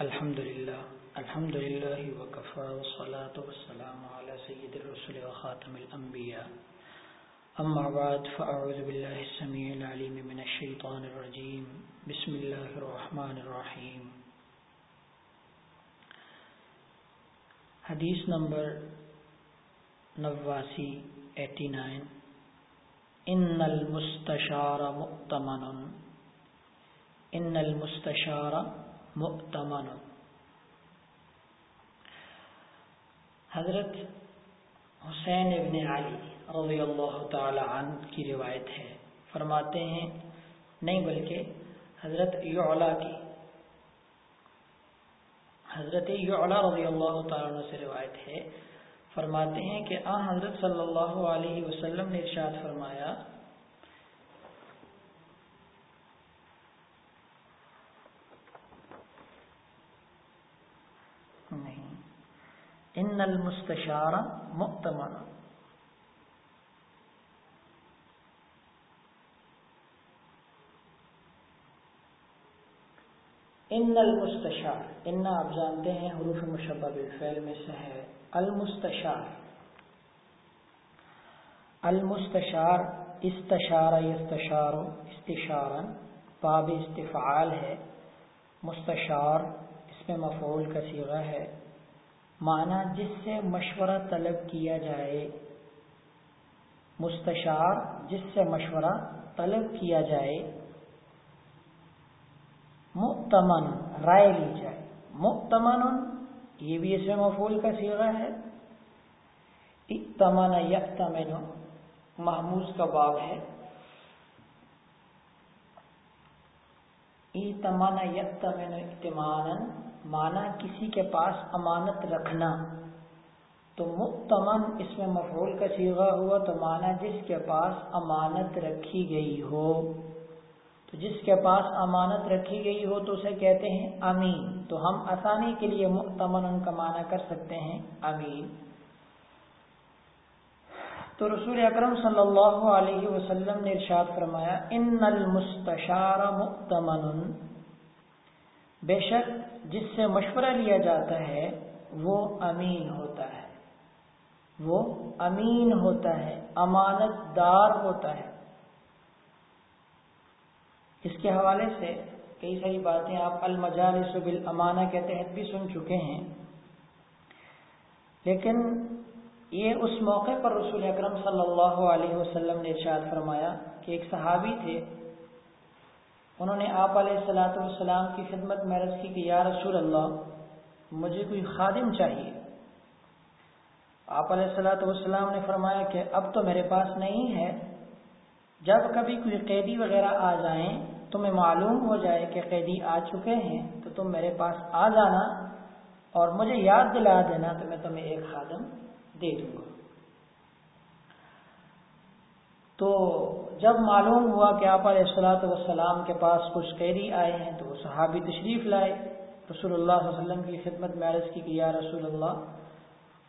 الحمد لله الحمد لله وكفى والصلاة والسلام على سيد الرسل وخاتم الأنبياء أما بعد فأعوذ بالله السميع العليم من الشيطان الرجيم بسم الله الرحمن الرحيم حدیث نمبر نواسی، ایٹی نائن. ان المستشار مؤتمن. ان المستشار مؤتمن حضرت حسین ابن علی رضی اللہ تعالی عنہ کی روایت ہے۔ فرماتے ہیں، نہیں بلکہ حضرت یعلا کی۔ حضرت یعلا رضی اللہ تعالیٰ عنہ سے روایت ہے۔ فرماتے ہیں کہ آ حضرت صلی اللہ علیہ وسلم نے ارشاد فرمایا نہیں ان المستشار مؤتمن ان المستشار، ان آپ جانتے ہیں حروف مشبہ بالفعل میں سے ہے۔ المستشار۔ المستشار، استشار استشار استشارا، باب استفعال ہے۔ مستشار، اس میں مفعول کا سیغہ ہے۔ معنی جس سے مشورہ طلب کیا جائے، مستشار جس سے مشورہ طلب کیا جائے، مؤتمن، رائے لی جائے۔ مؤتمن، یہ بھی اس میں مفول کا سیغہ ہے۔ اتمن یکتمن محموز کا باب ہے۔ ایتمن یکتمن اتمان مانا کسی کے پاس امانت رکھنا۔ تو مؤتمن اس میں مفعول کا سیغہ ہوا تو مانا جس کے پاس امانت رکھی گئی ہو۔ تو جس کے پاس امانت رکھی گئی ہو تو اسے کہتے ہیں امین۔ تو ہم آسانی کے لیے مؤتمن ان کا معنی کر سکتے ہیں امین۔ تو رسول اکرم صلی اللہ علیہ وسلم نے ارشاد فرمایا، ان المستشار مؤتمن بے شک جس سے مشورہ لیا جاتا ہے، وہ امین ہوتا ہے۔ وہ امین ہوتا ہے، امانت دار ہوتا ہے۔ اس کے حوالے سے کئی ساری باتیں آپ المجالس بالامانہ کے تحت بھی سن چکے ہیں۔ لیکن یہ اس موقع پر رسول اکرم صلی اللہ علیہ وسلم نے ارشاد فرمایا کہ ایک صحابی تھے انہوں نے آپ علیہ السلاۃ والسلام کی خدمت میں عرض کی کہ یا رسول اللہ، مجھے کوئی خادم چاہیے۔ آپ علیہ السلاۃ والسلام نے فرمایا کہ اب تو میرے پاس نہیں ہے۔ جب کبھی کوئی قیدی وغیرہ آ جائیں، تمہیں معلوم ہو جائے کہ قیدی آ چکے ہیں، تو تم میرے پاس آ جانا اور مجھے یاد دلا دینا تو میں تمہیں ایک خادم دے دوں گا۔ تو جب معلوم ہوا کہ آپ علیہ السلاۃ والسلام کے پاس کچھ قیدی آئے ہیں تو وہ صحابی تشریف لائے۔ رسول اللہ صلی اللہ علیہ وسلم کی خدمت میں عرض کی کہ یا رسول اللہ،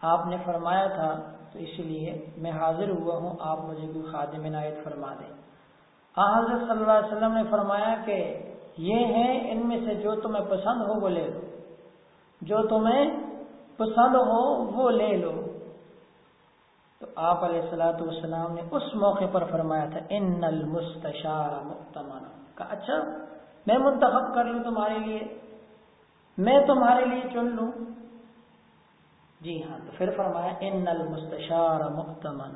آپ نے فرمایا تھا، تو اسی لیے میں حاضر ہوا ہوں، آپ مجھے کوئی خادم عنایت فرما دیں۔ آ، حضرت صلی اللہ علیہ وسلم نے فرمایا کہ یہ ہے ان میں سے جو تمہیں پسند ہو وہ لے لو۔ جو تمہیں پسند ہو وہ لے لو۔ تو آپ علیہ السلاۃ والسلام نے اس موقع پر فرمایا تھا ان المستشار مؤتمن کا اچھا میں منتخب کر لوں تمہارے لیے، میں تمہارے لیے چن لوں جی ہاں تو پھر فرمایا ان المستشار مؤتمن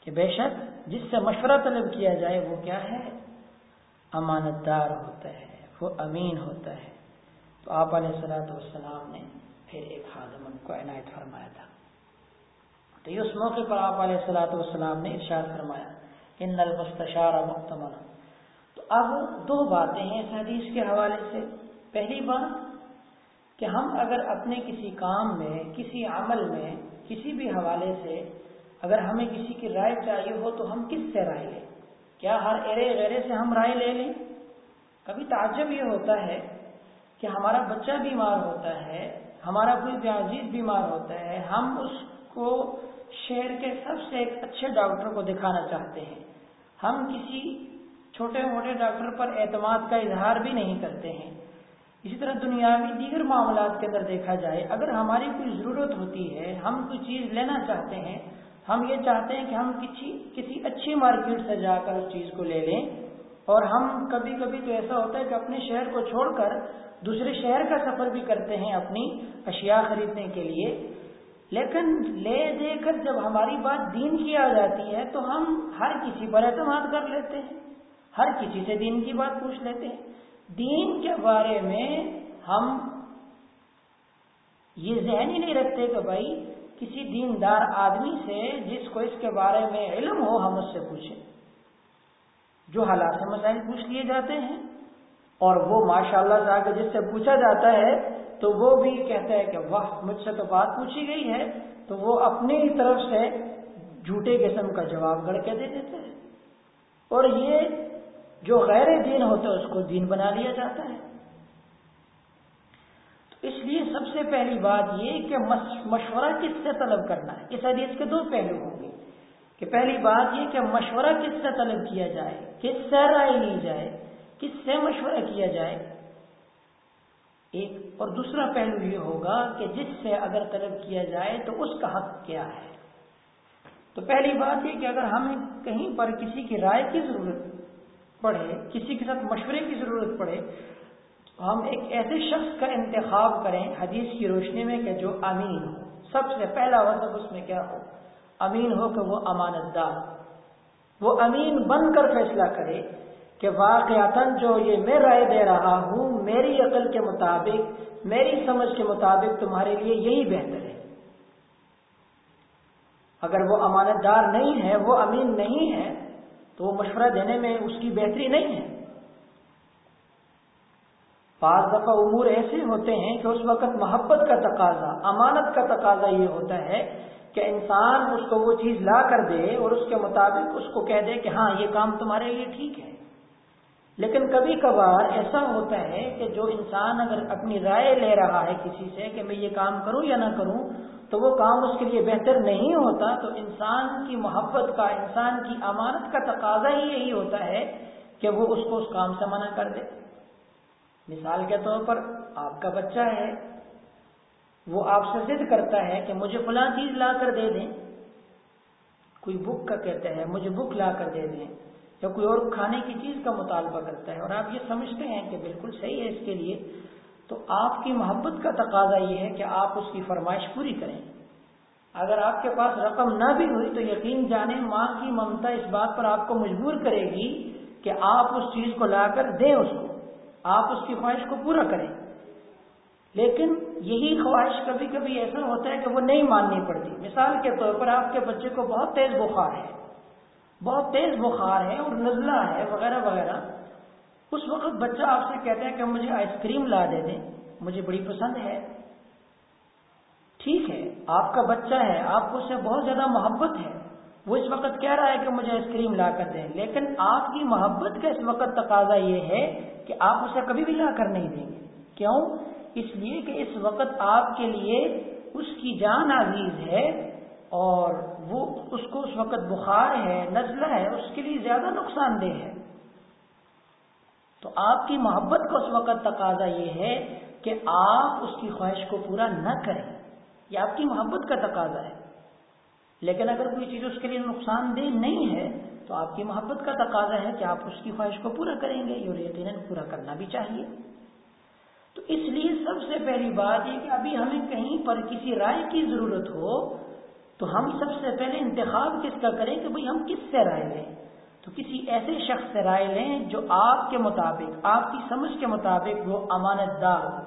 کہ بے شک جس سے مشورہ طلب کیا جائے، وہ کیا ہے؟ امانت دار ہوتا ہے، وہ امین ہوتا ہے۔ تو آپ علیہ السلاۃ والسلام نے پھر ایک خادم کو عنایت فرمایا تھا۔ تو یہ اس موقع پر آپ علیہ السلاۃ والسلام نے ارشاد فرمایا، ان المستشار مختمن تو اب دو باتیں ہیں اس حدیث کے حوالے سے۔ پہلی بات کہ ہم اگر اپنے کسی کام میں، کسی عمل میں، کسی بھی حوالے سے اگر ہمیں کسی کی رائے چاہیے ہو تو ہم کس سے رائے لیں؟ کیا ہر ایرے غیرے سے ہم رائے لے لیں؟ کبھی تعجب یہ ہوتا ہے کہ ہمارا بچہ بیمار ہوتا ہے، ہمارا کوئی بیاجیز بیمار ہوتا ہے، ہم اس کو شہر کے سب سے ایک اچھے ڈاکٹر کو دکھانا چاہتے ہیں۔ ہم کسی چھوٹے موٹے ڈاکٹر پر اعتماد کا اظہار بھی نہیں کرتے ہیں۔ اسی طرح دنیاوی دیگر معاملات کے اندر دیکھا جائے، اگر ہماری کوئی ضرورت ہوتی ہے، ہم کوئی چیز لینا چاہتے ہیں، ہم یہ چاہتے ہیں کہ ہم کسی کسی اچھی مارکیٹ سے جا کر اس چیز کو لے لیں۔ اور ہم کبھی کبھی تو ایسا ہوتا ہے کہ اپنے شہر کو چھوڑ کر دوسرے شہر کا سفر بھی کرتے ہیں اپنی اشیاء خریدنے کے لیے۔ لیکن لے دے کر جب ہماری بات دین کی آ جاتی ہے تو ہم ہر کسی پر اعتماد کر لیتے ہیں، ہر کسی سے دین کی بات پوچھ لیتے ہیں۔ دین کے بارے میں ہم یہ ذہن ہی نہیں رکھتے کہ بھائی کسی دیندار آدمی سے جس کو اس کے بارے میں علم ہو ہم اس سے پوچھیں۔ جو حالات سے مسائل پوچھ لیے جاتے ہیں اور وہ ماشاء اللہ سے آگے جس سے پوچھا جاتا ہے تو وہ بھی کہتا ہے کہ واہ، مجھ سے تو بات پوچھی گئی ہے۔ تو وہ اپنی طرف سے جھوٹے قسم کا جواب گڑ کے دے دیتے ہیں اور یہ جو غیر دین ہوتا ہے، اس کو دین بنا لیا جاتا ہے۔ تو اس لیے سب سے پہلی بات یہ کہ مشورہ کس سے طلب کرنا ہے؟ اس حدیث کے دو پہلو ہوں گے۔ کہ پہلی بات یہ کہ مشورہ کس سے طلب کیا جائے؟ کس سے رائے لی جائے؟ کس سے مشورہ کیا جائے؟ ایک۔ اور دوسرا پہلو یہ ہوگا کہ جس سے اگر طلب کیا جائے تو اس کا حق کیا ہے۔ تو پہلی بات یہ کہ اگر ہمیں کہیں پر کسی کی رائے کی ضرورت پڑے، کسی کے ساتھ مشورے کی ضرورت پڑے، تو ہم ایک ایسے شخص کا انتخاب کریں حدیث کی روشنی میں کہ جو امین ہو۔ سب سے پہلا وصف اس میں کیا ہو؟ امین ہو کہ وہ امانت دار وہ امین بن کر فیصلہ کرے۔ کہ واقعات جو یہ میں رائے دے رہا ہوں، میری عقل کے مطابق، میری سمجھ کے مطابق تمہارے لیے یہی بہتر ہے۔ اگر وہ امانت دار نہیں ہے، وہ امین نہیں ہے، تو وہ مشورہ دینے میں اس کی بہتری نہیں ہے۔ بعض دفعہ امور ایسے ہوتے ہیں کہ اس وقت محبت کا تقاضا، امانت کا تقاضا یہ ہوتا ہے کہ انسان اس کو وہ چیز لا کر دے اور اس کے مطابق اس کو کہہ دے کہ ہاں یہ کام تمہارے لیے ٹھیک ہے۔ لیکن کبھی کبھار ایسا ہوتا ہے کہ جو انسان اگر اپنی رائے لے رہا ہے کسی سے کہ میں یہ کام کروں یا نہ کروں، تو وہ کام اس کے لیے بہتر نہیں ہوتا، تو انسان کی محبت کا، انسان کی امانت کا تقاضا ہی یہی ہوتا ہے کہ وہ اس کو اس کام سے منع کر دے۔ مثال کے طور پر آپ کا بچہ ہے، وہ آپ سے ضد کرتا ہے کہ مجھے فلاں چیز لا کر دے دیں۔ کوئی بک کا کہتا ہے مجھے بک لا کر دے دیں۔ یا کوئی اور کھانے کی چیز کا مطالبہ کرتا ہے اور آپ یہ سمجھتے ہیں کہ بالکل صحیح ہے اس کے لیے، تو آپ کی محبت کا تقاضا یہ ہے کہ آپ اس کی فرمائش پوری کریں۔ اگر آپ کے پاس رقم نہ بھی ہوئی تو یقین جانے ماں کی ممتا اس بات پر آپ کو مجبور کرے گی کہ آپ اس چیز کو لا کر دیں اس کو۔ آپ اس کی خواہش کو پورا کریں۔ لیکن یہی خواہش کبھی کبھی ایسا ہوتا ہے کہ وہ نہیں ماننی پڑتی۔ مثال کے طور پر آپ کے بچے کو بہت تیز بخار ہے۔ بہت تیز بخار ہے اور نزلہ ہے وغیرہ وغیرہ۔ اس وقت بچہ آپ سے کہتا ہے کہ مجھے آئس کریم لا دے دیں، مجھے بڑی پسند ہے۔ ٹھیک ہے، آپ کا بچہ ہے، آپ کو اس سے بہت زیادہ محبت ہے۔ وہ اس وقت کہہ رہا ہے کہ مجھے آئس کریم لا کر دیں۔ لیکن آپ کی محبت کا اس وقت تقاضا یہ ہے کہ آپ اسے کبھی بھی لا کر نہیں دیں گے۔ کیوں؟ اس لیے کہ اس وقت آپ کے لیے اس کی جان عزیز ہے۔ اور وہ اس کو اس وقت بخار ہے، نزلہ ہے، اس کے لیے زیادہ نقصان دہ ہے۔ تو آپ کی محبت کا اس وقت تقاضا یہ ہے کہ آپ اس کی خواہش کو پورا نہ کریں۔ یہ آپ کی محبت کا تقاضا ہے۔ لیکن اگر کوئی چیز اس کے لیے نقصان دہ نہیں ہے، تو آپ کی محبت کا تقاضا ہے کہ آپ اس کی خواہش کو پورا کریں گے اور یقیناً پورا کرنا بھی چاہیے۔ تو اس لیے سب سے پہلی بات یہ کہ ابھی ہمیں کہیں پر کسی رائے کی ضرورت ہو تو ہم سب سے پہلے انتخاب کس کا کریں کہ بھئی ہم کس سے رائے لیں؟ تو کسی ایسے شخص سے رائے لیں جو آپ کے مطابق، آپ کی سمجھ کے مطابق وہ امانت دار ہو۔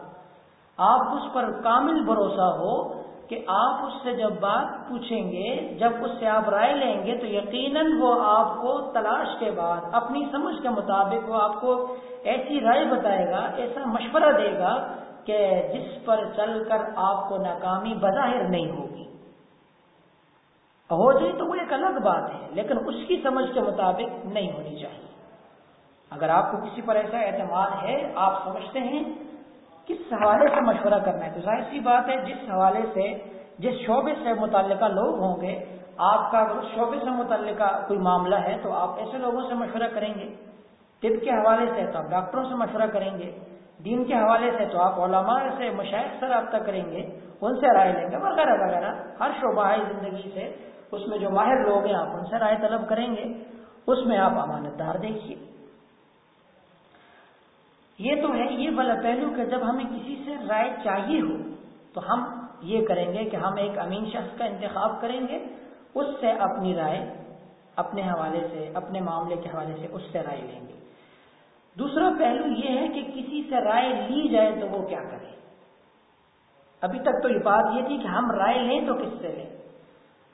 آپ اس پر کامل بھروسہ ہو کہ آپ اس سے جب بات پوچھیں گے، جب اس سے آپ رائے لیں گے تو یقیناً وہ آپ کو تلاش کے بعد، اپنی سمجھ کے مطابق وہ آپ کو ایسی رائے بتائے گا، ایسا مشورہ دے گا کہ جس پر چل کر آپ کو ناکامی بظاہر نہیں ہوگی۔ ہو جائے تو وہ ایک الگ بات ہے، لیکن اس کی سمجھ کے مطابق نہیں ہونی چاہیے۔ اگر آپ کو کسی پر ایسا اعتماد ہے، آپ سمجھتے ہیں کس حوالے سے مشورہ کرنا ہے۔ تو ظاہر سی بات ہے، جس حوالے سے، جس شعبے سے متعلقہ لوگ ہوں گے، آپ کا اس شعبے سے متعلقہ کوئی معاملہ ہے، تو آپ ایسے لوگوں سے مشورہ کریں گے۔ طب کے حوالے سے تو آپ ڈاکٹروں سے مشورہ کریں گے۔ دین کے حوالے سے تو آپ علماء سے مشاہد سے رابطہ کریں گے۔ ان سے رائے لیں گے، وغیرہ وغیرہ۔ ہر شعبہ زندگی سے اس میں جو ماہر لوگ ہیں، آپ ان سے رائے طلب کریں گے۔ اس میں آپ امانت دار دیکھیے۔ یہ تو ہے، یہ والا پہلو کہ جب ہمیں کسی سے رائے چاہیے ہو، تو ہم یہ کریں گے کہ ہم ایک امین شخص کا انتخاب کریں گے۔ اس سے اپنی رائے، اپنے حوالے سے، اپنے معاملے کے حوالے سے اس سے رائے لیں گے۔ دوسرا پہلو یہ ہے کہ کسی سے رائے لی جائے تو وہ کیا کرے؟ ابھی تک تو یہ بات یہ تھی کہ ہم رائے لیں تو کس سے لیں؟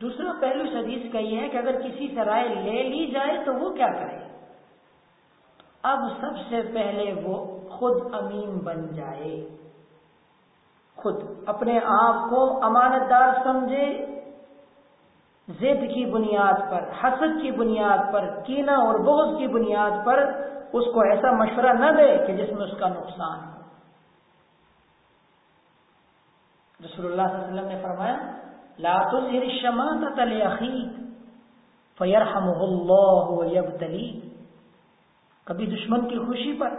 دوسرا پہلو اس حدیث کا یہ ہے کہ اگر کسی سے رائے لے لی جائے تو وہ کیا کرے؟ اب سب سے پہلے وہ خود امین بن جائے۔ خود اپنے آپ کو امانت دار سمجھے۔ زد کی بنیاد پر، حسد کی بنیاد پر کینا اور بغض کی بنیاد پر اس کو ایسا مشورہ نہ دے کہ جس میں اس کا نقصان ہو۔ رسول اللہ صلی اللہ علیہ وسلم نے فرمایا لا تظہر الشماتة لأخیق فیرحمه اللہ ویبتلی کبھی دشمن کی خوشی پر،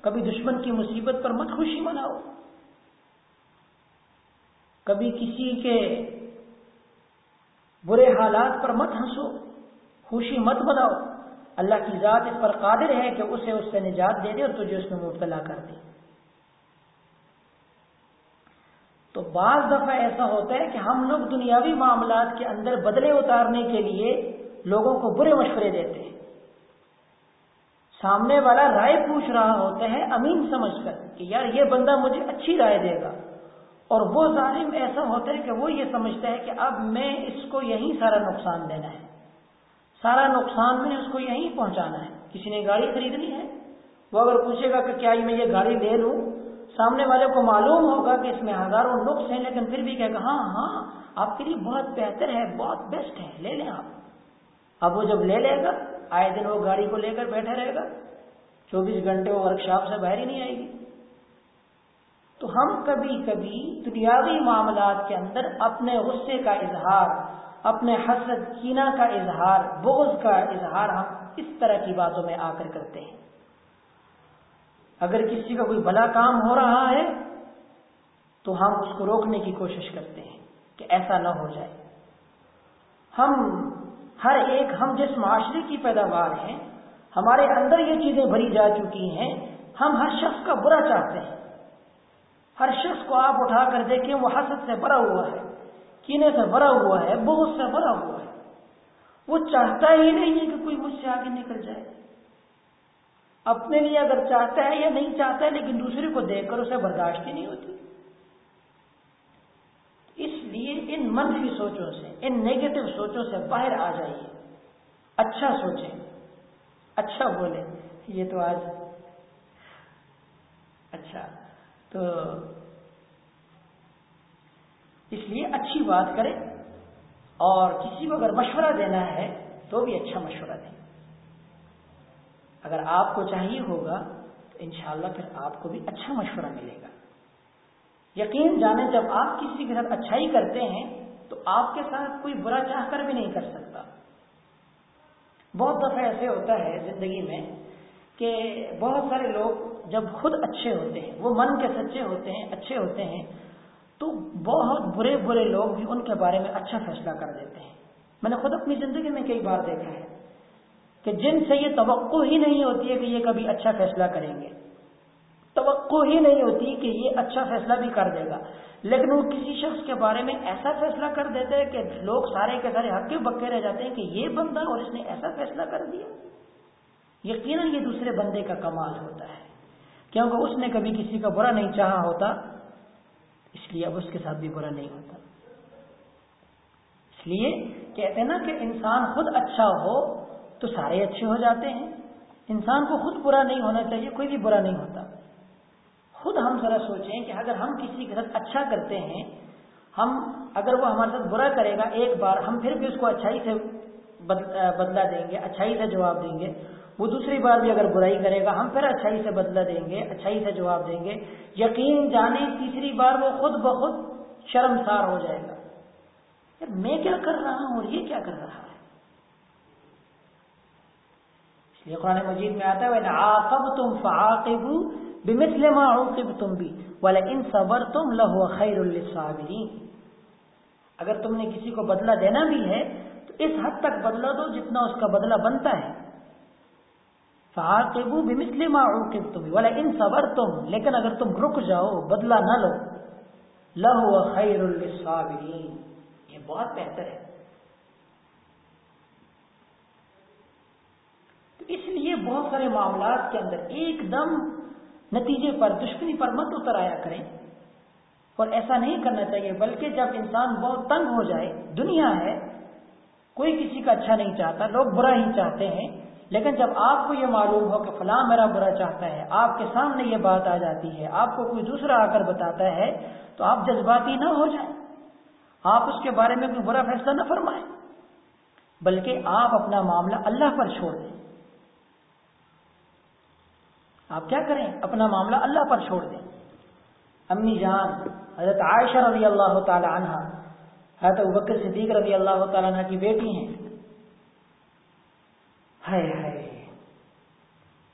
کبھی دشمن کی مصیبت پر مت خوشی مناؤ۔ کبھی کسی کے برے حالات پر مت ہنسو، خوشی مت بناؤ اللہ کی ذات اس پر قادر ہے کہ اسے اس سے نجات دے دے اور تجھے اس میں مبتلا کر دے۔ تو بعض دفعہ ایسا ہوتا ہے کہ ہم لوگ دنیاوی معاملات کے اندر بدلے اتارنے کے لیے لوگوں کو برے مشورے دیتے ہیں۔ سامنے والا رائے پوچھ رہا ہوتا ہے، امین سمجھ کر کہ یار یہ بندہ مجھے اچھی رائے دے گا۔ اور وہ ظالم ایسا ہوتا ہے کہ وہ یہ سمجھتا ہے کہ اب میں اس کو یہی سارا نقصان دینا ہے۔ سارا نقصان میں اس کو یہیں پہنچانا ہے۔ کسی نے گاڑی خریدنی ہے؟ وہ اگر پوچھے گا کہ کیا میں یہ گاڑی لے لوں؟ سامنے والے کو معلوم ہوگا کہ اس میں ہزاروں نقص ہیں، لیکن پھر بھی کہے گا ہاں ہاں آپ کے لیے بہت بہتر ہے، بہت بیسٹ ہے، لے لیں آپ۔ اب وہ جب لے لے گا، آئے دن وہ گاڑی کو لے کر بیٹھا رہے گا، چوبیس گھنٹے وہ ورک شاپ سے باہر ہی نہیں آئے گی۔ تو ہم کبھی کبھی دنیاوی معاملات کے اندر اپنے غصے کا اظہار، اپنے حسد کینا کا اظہار، بغض کا اظہار ہم اس طرح کی باتوں میں آ کر کرتے ہیں۔ اگر کسی کا کوئی بھلا کام ہو رہا ہے، تو ہم اس کو روکنے کی کوشش کرتے ہیں کہ ایسا نہ ہو جائے۔ ہم، ہر ایک، ہم جس معاشرے کی پیداوار ہیں، ہمارے اندر یہ چیزیں بھری جا چکی ہیں۔ ہم ہر شخص کا برا چاہتے ہیں۔ ہر شخص کو آپ اٹھا کر دیکھیں، وہ حسد سے بھرا ہوا ہے، کینے سے بھرا ہوا ہے بہت سے بھرا ہوا ہے۔ وہ چاہتا ہی نہیں ہے کہ کوئی مجھ سے آگے نکل جائے۔ اپنے لیے اگر چاہتا ہے یا نہیں چاہتا ہے، لیکن دوسرے کو دیکھ کر اسے برداشت ہی نہیں ہوتی۔ اس لیے ان منفی سوچوں سے، ان نیگیٹو سوچوں سے باہر آ جائیے۔ اچھا سوچیں۔ اچھا بولیں۔ یہ تو آج اچھا۔ تو اس لیے اچھی بات کریں۔ اور کسی کو اگر مشورہ دینا ہے تو بھی اچھا مشورہ دیں۔ اگر آپ کو چاہیے ہوگا، تو انشاءاللہ پھر آپ کو بھی اچھا مشورہ ملے گا۔ یقین جانے جب آپ کسی کے ساتھ اچھائی کرتے ہیں، تو آپ کے ساتھ کوئی برا چاہ کر بھی نہیں کر سکتا۔ بہت دفعہ ایسے ہوتا ہے زندگی میں کہ بہت سارے لوگ جب خود اچھے ہوتے ہیں، وہ من کے سچے ہوتے ہیں، اچھے ہوتے ہیں، تو بہت برے برے لوگ بھی ان کے بارے میں اچھا فیصلہ کر دیتے ہیں۔ میں نے خود اپنی زندگی میں کئی بار دیکھا ہے۔ کہ جن سے یہ توقع ہی نہیں ہوتی ہے کہ یہ کبھی اچھا فیصلہ کریں گے۔ توقع ہی نہیں ہوتی کہ یہ اچھا فیصلہ بھی کر دے گا۔ لیکن وہ کسی شخص کے بارے میں ایسا فیصلہ کر دیتے ہیں کہ لوگ سارے کے سارے حق بکے رہ جاتے ہیں کہ یہ بندہ اور اس نے ایسا فیصلہ کر دیا۔ یقیناً یہ دوسرے بندے کا کمال ہوتا ہے۔ کیونکہ اس نے کبھی کسی کا برا نہیں چاہا ہوتا، اس لیے اب اس کے ساتھ بھی برا نہیں ہوتا۔ اس لیے کہتے ہیں نا کہ انسان خود اچھا ہو تو سارے اچھے ہو جاتے ہیں۔ انسان کو خود برا نہیں ہونا چاہیے، کوئی بھی برا نہیں ہوتا۔ خود ہم ذرا سوچیں کہ اگر ہم کسی کے ساتھ اچھا کرتے ہیں، ہم اگر وہ ہمارے ساتھ برا کرے گا، ایک بار ہم پھر بھی اس کو اچھائی سے بدلا دیں گے، اچھائی سے جواب دیں گے۔ وہ دوسری بار بھی اگر برائی کرے گا، ہم پھر اچھائی سے بدلا دیں گے، اچھائی سے جواب دیں گے۔ یقین جانے تیسری بار وہ خود بخود شرمسار ہو جائے گا۔ میں کیا کر رہا ہوں اور یہ کیا کر رہا ہے؟ یہ قرآن مجید میں آتا ہے آقب تم فعاقب بمثل ما عوقبتم بھی ولئن صبرتم لهو خیر للصابرین اگر تم نے کسی کو بدلہ دینا بھی ہے، تو اس حد تک بدلہ دو جتنا اس کا بدلہ بنتا ہے۔ فعاقبوا بمثل ما عوقبتم بھی ولئن صبرتم۔ لیکن اگر تم رک جاؤ، بدلہ نہ لو۔ لهو خیر للصابرین یہ بہت بہتر ہے تو اس لیے بہت سارے معاملات کے اندر ایک دم نتیجے پر، دشمنی پر مت اتر آیا کریں۔ اور ایسا نہیں کرنا چاہیے، بلکہ جب انسان بہت تنگ ہو جائے، دنیا ہے، کوئی کسی کا اچھا نہیں چاہتا، لوگ برا ہی چاہتے ہیں، لیکن جب آپ کو یہ معلوم ہو کہ فلاں میرا برا چاہتا ہے، آپ کے سامنے یہ بات آ جاتی ہے، آپ کو کوئی دوسرا آ کر بتاتا ہے، تو آپ جذباتی نہ ہو جائیں۔ آپ اس کے بارے میں کوئی برا فیصلہ نہ فرمائیں، بلکہ آپ اپنا معاملہ اللہ پر چھوڑ دیں۔ آپ کیا کریں؟ اپنا معاملہ اللہ پر چھوڑ دیں۔ امی جان، حضرت عائشہ رضی اللہ تعالی عنہ، حضرت بکر صدیق رضی اللہ تعالیٰ عنہ کی بیٹی ہیں۔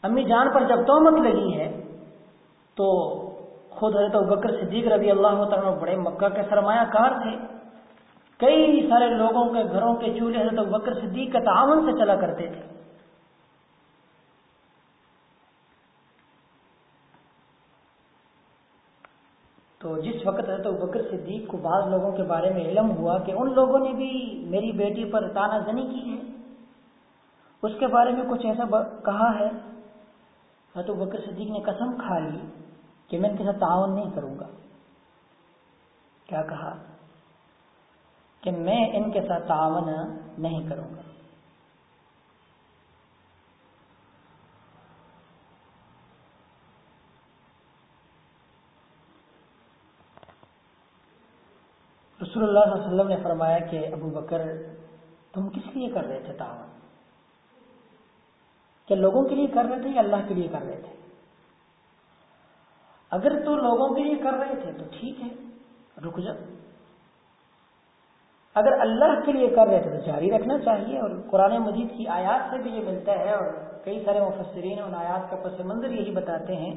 امی جان پر جب تومت لگی ہے، تو خود حضرت بکر صدیق رضی اللہ تعالیٰ بڑے مکہ کے سرمایہ کار تھے۔ کئی سارے لوگوں کے گھروں کے چولہے حضرت بکر صدیق کے تعاون سے چلا کرتے تھے۔ تو جس وقت ہے تو بکر صدیق کو بعض لوگوں کے بارے میں علم ہوا کہ ان لوگوں نے بھی میری بیٹی پر تانا زنی کی ہے، اس کے بارے میں کچھ ایسا کہا ہے۔ تو بکر صدیق نے قسم کھا لی کہ میں ان کے ساتھ تعاون نہیں کروں گا۔ کیا کہا؟ کہ میں ان کے ساتھ تعاون نہیں کروں گا۔ رسول اللہ صلی اللہ علیہ وسلم نے فرمایا کہ ابو بکر، تم کس لیے کر رہے تھے تعاون؟ کیا لوگوں کے لیے کر رہے تھے یا اللہ کے لیے کر رہے تھے؟ اگر تو لوگوں کے لیے کر رہے تھے تو ٹھیک ہے، رک جا اگر اللہ کے لیے کر رہے تھے تو جاری رکھنا چاہیے۔ اور قرآن مجید کی آیات سے بھی یہ ملتا ہے اور کئی سارے مفسرین ان آیات کا پس منظر یہی بتاتے ہیں۔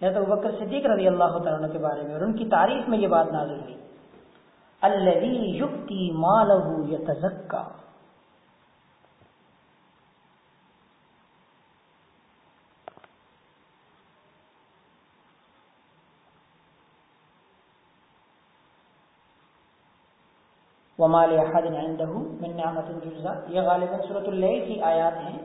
یا تو بکر صدیق رضی اللہ تعالیٰ کے بارے میں اور ان کی تعریف میں یہ بات نازل ہوئی۔ الذي يؤتي ماله يتزكى. وما لاحد عنده من نعمت تجزى یہ غالبا سورۃ اللیل کی آیات ہیں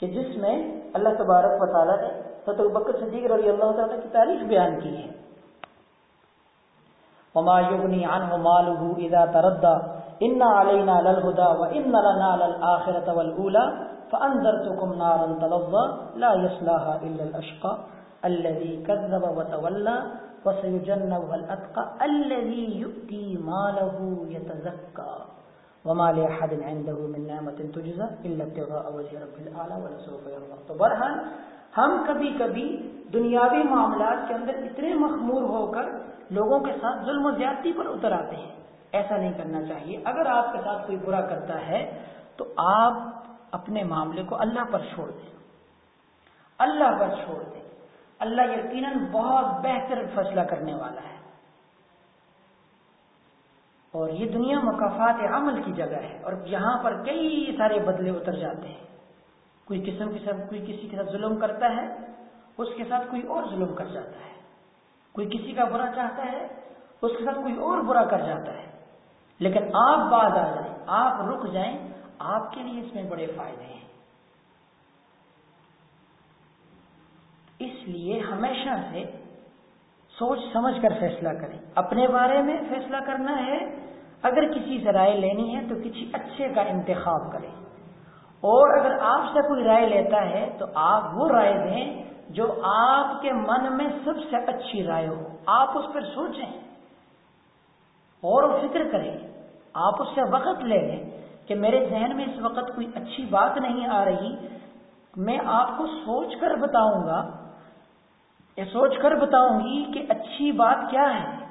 کہ جس میں اللہ تبارک و تعالی نے حضرت بکر صدیق رضی اللہ تعالی کی تعریف بیان کی ہے۔ وما يغني عنه ماله اذا تردى. ان علينا للهدى وان لنا للاخره والاولى فانذرتكم نارا تلظى لا يصلاها الا الاشقى الذي كذب وتولى وسيجنبها الاتقى الذي يؤتي ماله يتزكى. وما لاحد عنده من نعمه تجزى الا ابتغاء وجه رب الاعلى ولسوف يرضى. تو بہرحال ہم کبھی کبھی دنیاوی معاملات کے اندر اتنے مخمور ہو کر لوگوں کے ساتھ ظلم و زیادتی پر اتر آتے ہیں۔ ایسا نہیں کرنا چاہیے۔ اگر آپ کے ساتھ کوئی برا کرتا ہے تو آپ اپنے معاملے کو اللہ پر چھوڑ دیں۔ اللہ پر چھوڑ دیں۔ اللہ یقیناً بہت بہتر فیصلہ کرنے والا ہے۔ اور یہ دنیا مقافات عمل کی جگہ ہے۔ اور یہاں پر کئی سارے بدلے اتر جاتے ہیں۔ کوئی قسم کے ساتھ کوئی کسی کے ساتھ ظلم کرتا ہے۔ اس کے ساتھ کوئی اور ظلم کر جاتا ہے۔ کوئی کسی کا برا چاہتا ہے، اس کے ساتھ کوئی اور برا کر جاتا ہے۔ لیکن آپ بعد آ جائیں، آپ رک جائیں، آپ کے لیے اس میں بڑے فائدے ہیں۔ اس لیے ہمیشہ سے سوچ سمجھ کر فیصلہ کریں۔ اپنے بارے میں فیصلہ کرنا ہے۔ اگر کسی سے رائے لینی ہے تو کسی اچھے کا انتخاب کریں۔ اور اگر آپ سے کوئی رائے لیتا ہے تو آپ وہ رائے دیں جو آپ کے من میں سب سے اچھی رائے ہو، آپ اس پر سوچیں اور فکر کریں۔ آپ اس سے وقت لے لیں کہ میرے ذہن میں اس وقت کوئی اچھی بات نہیں آ رہی۔ میں آپ کو سوچ کر بتاؤں گا، یہ سوچ کر بتاؤں گی کہ اچھی بات کیا ہے۔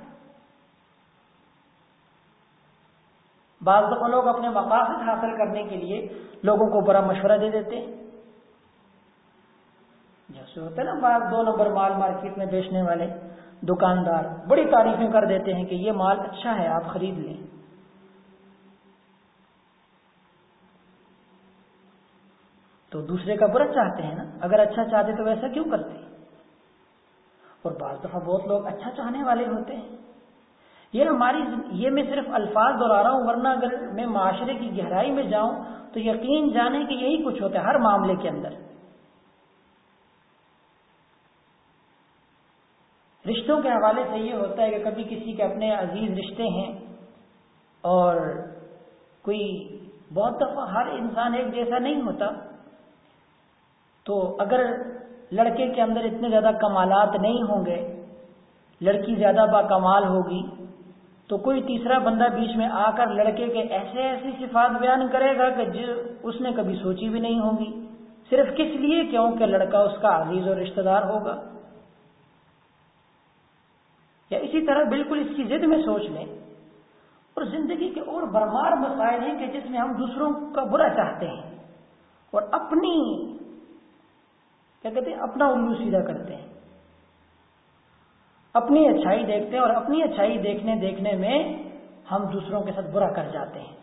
بعض دفعہ لوگ اپنے مقاصد حاصل کرنے کے لیے لوگوں کو بڑا مشورہ دے دیتے ہیں۔ جیسے ہوتے نا بعض دو نمبر مال مارکیٹ میں بیچنے والے دکاندار بڑی تعریفیں کر دیتے ہیں کہ یہ مال اچھا ہے، آپ خرید لیں۔ تو دوسرے کا برا چاہتے ہیں نا، اگر اچھا چاہتے تو ویسا کیوں کرتے؟ اور بعض دفعہ بہت لوگ اچھا چاہنے والے ہوتے ہیں۔ یہ ہماری یہ میں صرف الفاظ دوہرا رہا ہوں، ورنہ اگر میں معاشرے کی گہرائی میں جاؤں تو یقین جانے کہ یہی کچھ ہوتا ہے ہر معاملے کے اندر۔ رشتوں کے حوالے سے یہ ہوتا ہے کہ کبھی کسی کے اپنے عزیز رشتے ہیں اور کوئی بہت دفعہ ہر انسان ایک جیسا نہیں ہوتا، تو اگر لڑکے کے اندر اتنے زیادہ کمالات نہیں ہوں گے، لڑکی زیادہ با کمال ہوگی، تو کوئی تیسرا بندہ بیچ میں آ کر لڑکے کے ایسے ایسی صفات بیان کرے گا کہ اس نے کبھی سوچی بھی نہیں ہوگی صرف کس لیے؟ کیوں کہ لڑکا اس کا عزیز اور رشتہ دار ہوگا۔ یا اسی طرح بالکل اس کی ضد میں سوچ لیں اور زندگی کے اور برمار مسائل ہیں کہ جس میں ہم دوسروں کا برا چاہتے ہیں اور اپنی، کیا کہتے ہیں، اپنا الو سیدھا کرتے ہیں۔ اپنی اچھائی دیکھتے ہیں اور اپنی اچھائی دیکھنے دیکھنے میں ہم دوسروں کے ساتھ برا کر جاتے ہیں۔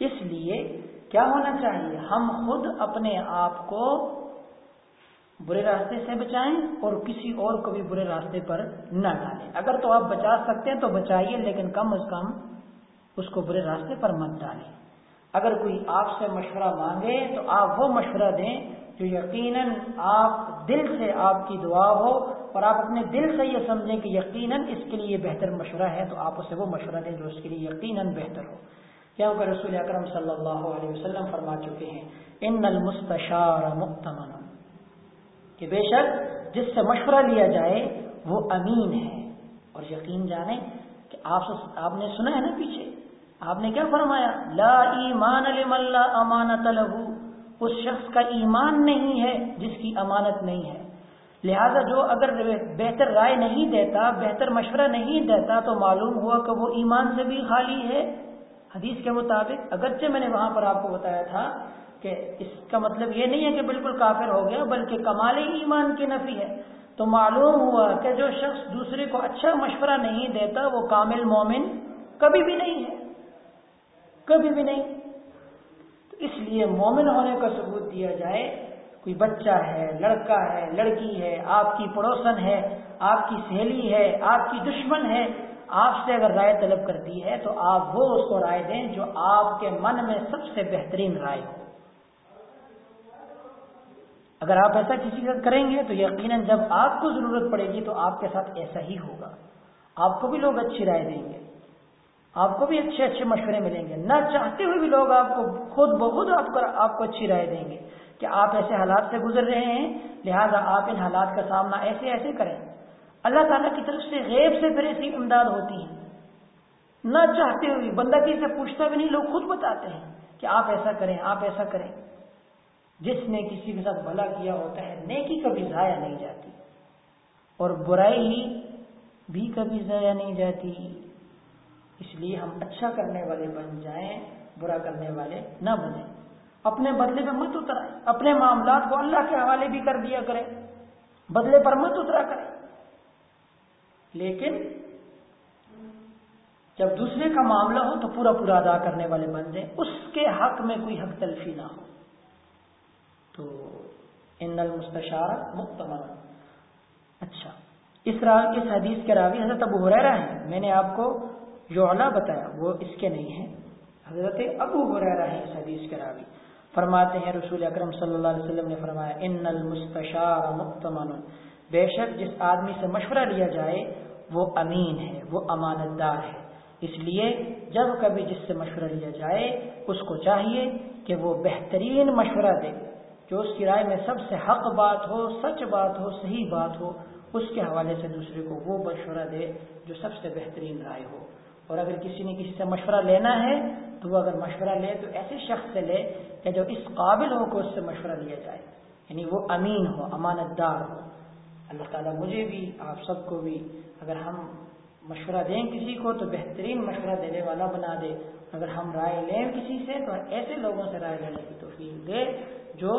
اس لیے کیا ہونا چاہیے؟ ہم خود اپنے آپ کو برے راستے سے بچائیں اور کسی اور کو بھی برے راستے پر نہ ڈالیں۔ اگر تو آپ بچا سکتے ہیں تو بچائیے، لیکن کم از کم اس کو برے راستے پر مت ڈالیں۔ اگر کوئی آپ سے مشورہ مانگے تو آپ وہ مشورہ دیں جو یقیناً آپ دل سے آپ کی دعا ہو اور آپ اپنے دل سے یہ سمجھیں کہ یقیناً اس کے لیے بہتر مشورہ ہے، تو آپ اسے وہ مشورہ دیں جو اس کے لیے یقیناً بہتر ہو۔ کیونکہ رسول اکرم صلی اللہ علیہ وسلم فرما چکے ہیں، ان المستشار مقتمن کہ بے شک جس سے مشورہ لیا جائے وہ امین ہے۔ اور یقین جانیں کہ آپ آپ نے سنا ہے نا پیچھے؟ آپ نے کیا فرمایا؟ لا ایمان لمن لا امانت لہو۔ اس شخص کا ایمان نہیں ہے جس کی امانت نہیں ہے۔ لہذا جو اگر بہتر رائے نہیں دیتا، بہتر مشورہ نہیں دیتا، تو معلوم ہوا کہ وہ ایمان سے بھی خالی ہے۔ حدیث کے مطابق، اگرچہ میں نے وہاں پر آپ کو بتایا تھا کہ اس کا مطلب یہ نہیں ہے کہ بالکل کافر ہو گیا، بلکہ کمال ایمان کی نفی ہے۔ تو معلوم ہوا کہ جو شخص دوسرے کو اچھا مشورہ نہیں دیتا، وہ کامل مومن کبھی بھی نہیں ہے۔ کبھی بھی نہیں۔ اس لیے مومن ہونے کا ثبوت دیا جائے، کوئی بچہ ہے، لڑکا ہے، لڑکی ہے، آپ کی پڑوسن ہے، آپ کی سہیلی ہے، آپ کی دشمن ہے، آپ سے اگر رائے طلب کرتی ہے، تو آپ وہ اس کو رائے دیں جو آپ کے من میں سب سے بہترین رائے ہو۔ اگر آپ ایسا کسی کے ساتھ کریں گے تو یقیناً جب آپ کو ضرورت پڑے گی تو آپ کے ساتھ ایسا ہی ہوگا۔ آپ کو بھی لوگ اچھی رائے دیں گے۔ آپ کو بھی اچھے اچھے مشورے ملیں گے۔ نہ چاہتے ہوئے بھی لوگ آپ کو خود بخود آپ کو آپ کو اچھی رائے دیں گے کہ آپ ایسے حالات سے گزر رہے ہیں، لہٰذا آپ ان حالات کا سامنا ایسے ایسے کریں۔ اللہ تعالیٰ کی طرف سے غیب سے پھر ایسی امداد ہوتی ہے۔ نہ چاہتے ہوئے بندہ کسی سے پوچھتا بھی نہیں، لوگ خود بتاتے ہیں کہ آپ ایسا کریں، آپ ایسا کریں۔ جس نے کسی کے ساتھ بھلا کیا ہوتا ہے، نیکی کبھی ضائع نہیں جاتی۔ اور برائی بھی کبھی ضائع نہیں جاتی۔ اس لیے ہم اچھا کرنے والے بن جائیں، برا کرنے والے نہ بنیں۔ اپنے بدلے میں مت اترائیں اپنے معاملات کو اللہ کے حوالے بھی کر دیا کریں۔ بدلے پر مت اترا کریں۔ لیکن جب دوسرے کا معاملہ ہو تو پورا پورا ادا کرنے والے بن جائیں۔ اس کے حق میں کوئی حق تلفی نہ ہو۔ تو ان المستشار مکتمل اچھا۔ اس راہ اس حدیث کے راوی حضرت ابو حریرہ ہیں؟ میں نے آپ کو جو بتایا، وہ اس کے نہیں ہے حضرت ابو حریرہ ہے اس حدیث کے راوی۔ فرماتے ہیں رسول اکرم صلی اللہ علیہ وسلم نے فرمایا، ان المستشار مقتمن بے شک جس آدمی سے مشورہ لیا جائے، وہ امین ہے، وہ امانت دار ہے۔ اس لیے جب کبھی جس سے مشورہ لیا جائے، اس کو چاہیے کہ وہ بہترین مشورہ دے۔ جو اس کی رائے میں سب سے حق بات ہو، سچ بات ہو، صحیح بات ہو، اس کے حوالے سے دوسرے کو وہ مشورہ دے جو سب سے بہترین رائے ہو۔ اور اگر کسی نے کسی سے مشورہ لینا ہے، تو وہ اگر مشورہ لے، تو ایسے شخص سے لے کہ جو اس قابل ہو کہ اس سے مشورہ لیا جائے۔ یعنی وہ امین ہو امانت دار ہو۔ اللہ تعالیٰ مجھے بھی، آپ سب کو بھی اگر ہم مشورہ دیں کسی کو، تو بہترین مشورہ دینے والا بنا دے۔ اگر ہم رائے لیں کسی سے، تو ایسے لوگوں سے رائے لینے کی توفیق دے۔ جو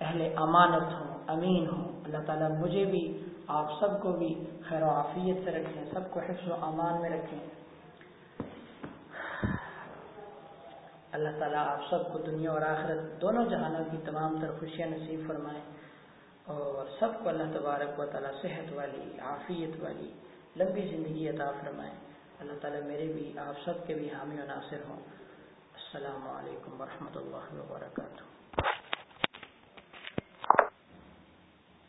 اہل امانت ہوں، امین ہوں، اللہ تعالیٰ مجھے بھی، آپ سب کو بھی خیر و عافیت سے رکھیں، سب کو حفظ و امان میں رکھیں۔ اللہ تعالیٰ آپ سب کو دنیا اور آخرت دونوں جہانوں کی تمام تر خوشیاں نصیب فرمائیں اور سب کو اللہ تبارک و تعالیٰ صحت والی، عافیت والی، لمبی زندگی عطا فرمائیں اللہ تعالیٰ میرے بھی، آپ سب کے بھی حامی و ناصر ہوں۔ السلام علیکم ورحمۃ اللہ وبرکاتہ۔